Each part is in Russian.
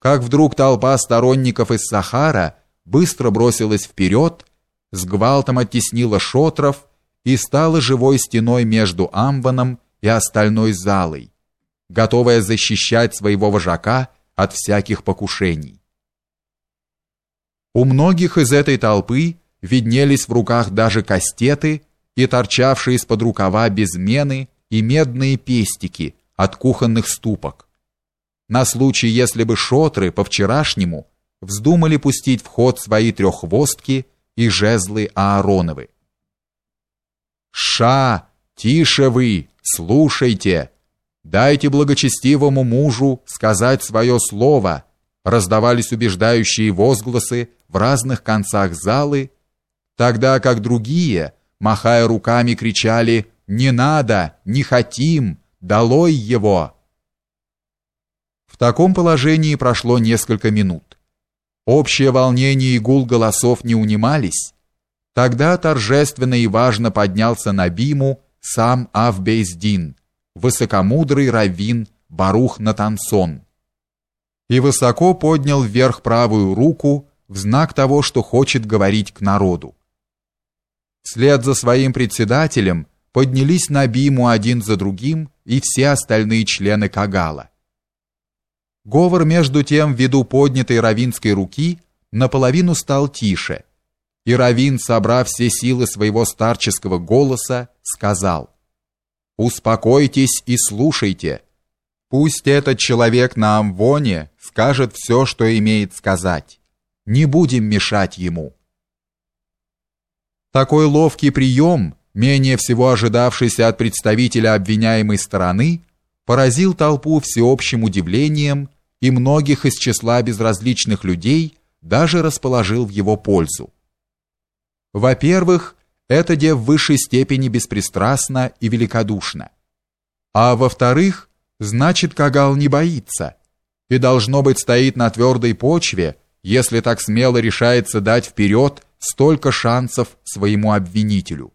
как вдруг толпа сторонников из Сахара быстро бросилась вперед, с гвалтом оттеснила шотров и стала живой стеной между амваном и остальной залой, готовая защищать своего вожака от всяких покушений. У многих из этой толпы виднелись в руках даже кастеты и торчавшие из-под рукава безмены и медные пестики от кухонных ступок. На случай, если бы шотры по-вчерашнему вздумали пустить в ход свои треххвостки и жезлы Аароновы. «Ша! Тише вы! Слушайте! Дайте благочестивому мужу сказать свое слово!» раздавались убеждающие возгласы в разных концах залы, тогда как другие, махая руками, кричали «Не надо! Не хотим! Долой его!» Таком положении прошло несколько минут. Общее волнение и гул голосов не унимались. Тогда торжественно и важно поднялся на биму сам Авбейздин, высокомудрый раввин Барух Натансон, и высоко поднял вверх правую руку в знак того, что хочет говорить к народу. Вслед за своим председателем поднялись на биму один за другим и все остальные члены Кагала. Говор между тем ввиду поднятой равинской руки наполовину стал тише, и равин, собрав все силы своего старческого голоса, сказал «Успокойтесь и слушайте. Пусть этот человек на Амвоне скажет все, что имеет сказать. Не будем мешать ему». Такой ловкий прием, менее всего ожидавшийся от представителя обвиняемой стороны, поразил толпу всеобщим удивлением и многих из числа безразличных людей даже расположил в его пользу. Во-первых, это де в высшей степени беспристрастно и великодушно. А во-вторых, значит, Кагал не боится и должно быть стоит на твердой почве, если так смело решается дать вперед столько шансов своему обвинителю.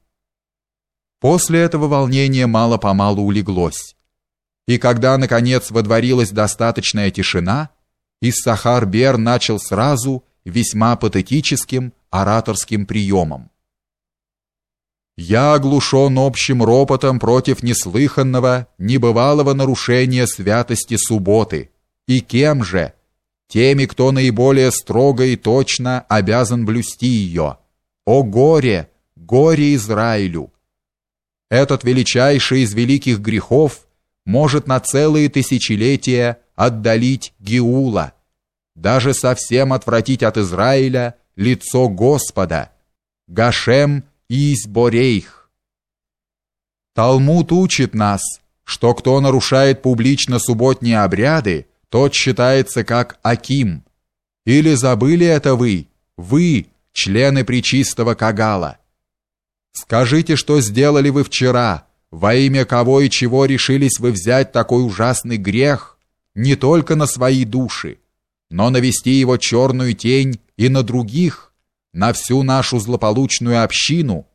После этого волнение мало-помалу улеглось. И когда, наконец, водворилась достаточная тишина, Иссахар-Бер начал сразу весьма патетическим ораторским приемом. «Я оглушен общим ропотом против неслыханного, небывалого нарушения святости субботы. И кем же? Теми, кто наиболее строго и точно обязан блюсти ее. О горе, горе Израилю! Этот величайший из великих грехов может на целые тысячелетия отдалить Гиула, даже совсем отвратить от Израиля лицо Господа, Гашем Изборейх. Талмуд учит нас, что кто нарушает публично субботние обряды, тот считается как Аким. Или забыли это вы, вы, члены Пречистого Кагала? Скажите, что сделали вы вчера, во имя кого и чего решились вы взять такой ужасный грех? Не только на свои души, но навести его черную тень и на других, на всю нашу злополучную общину,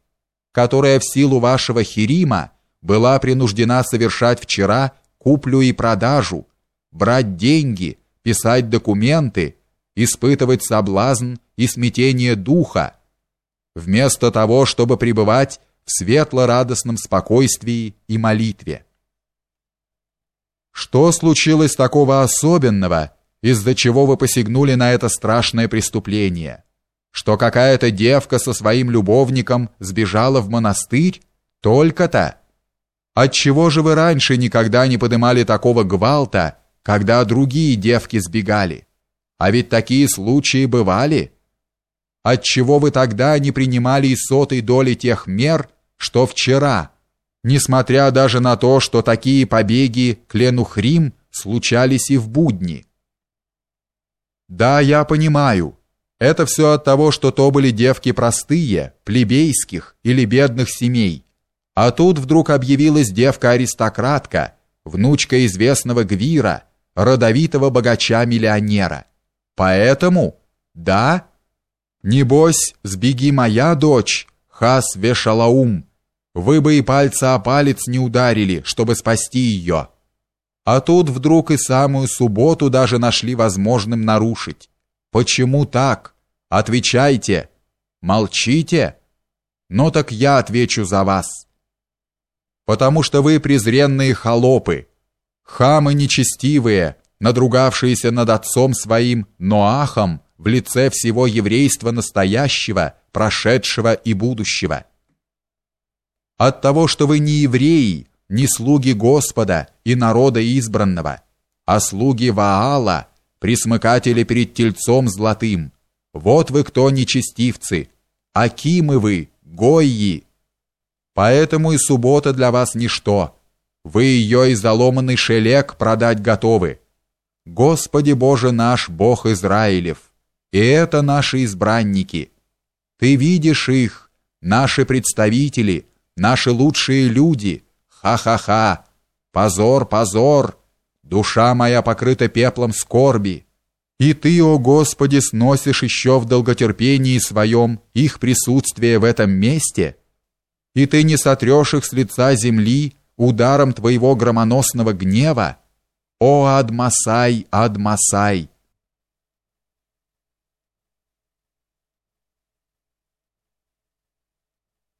которая в силу вашего хирима была принуждена совершать вчера куплю и продажу, брать деньги, писать документы, испытывать соблазн и смятение духа, вместо того, чтобы пребывать светло-радостном спокойствии и молитве. Что случилось такого особенного, из-за чего вы посягнули на это страшное преступление? Что какая-то девка со своим любовником сбежала в монастырь? Только-то? Отчего же вы раньше никогда не подымали такого гвалта, когда другие девки сбегали? А ведь такие случаи бывали. Отчего вы тогда не принимали и сотой доли тех мер, что вчера, несмотря даже на то, что такие побеги к Ленухрим случались и в будни. Да, я понимаю. Это все от того, что то были девки простые, плебейских или бедных семей. А тут вдруг объявилась девка-аристократка, внучка известного Гвира, родовитого богача-миллионера. Поэтому, да, небось, сбеги моя дочь, Хас Вешалаум, вы бы и пальца о палец не ударили, чтобы спасти ее. А тут вдруг и самую субботу даже нашли возможным нарушить. Почему так? Отвечайте. Молчите? Но так я отвечу за вас. Потому что вы презренные холопы, хамы нечестивые, надругавшиеся над отцом своим Ноахом в лице всего еврейства настоящего, прошедшего и будущего. От того, что вы не евреи, не слуги Господа и народа избранного, а слуги Ваала, присмыкатели перед тельцом золотым. Вот вы кто нечестивцы, акимы вы, гойи. Поэтому и суббота для вас ничто. Вы ее и заломанный шелек продать готовы. Господи Боже наш, Бог Израилев, и это наши избранники. Ты видишь их, наши представители, наши лучшие люди. Ха-ха-ха. Позор, позор. Душа моя покрыта пеплом скорби. И ты, о Господи, сносишь еще в долготерпении своем их присутствие в этом месте, и ты не сотрешь их с лица земли ударом твоего громоносного гнева. О Адмасай, Адмасай!